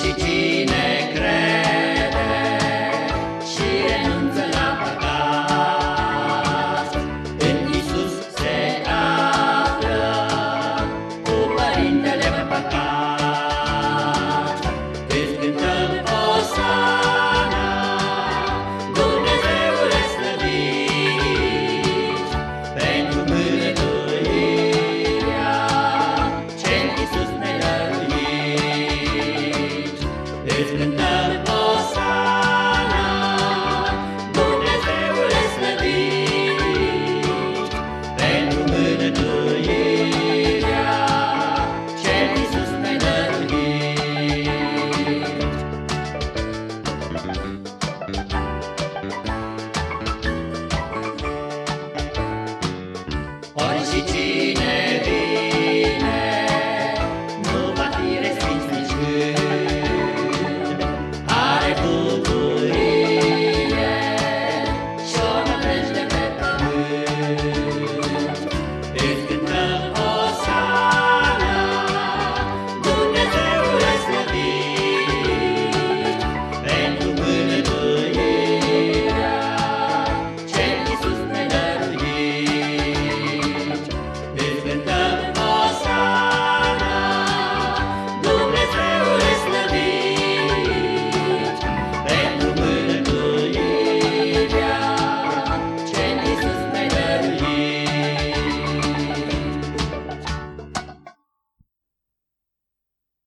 сети. Ori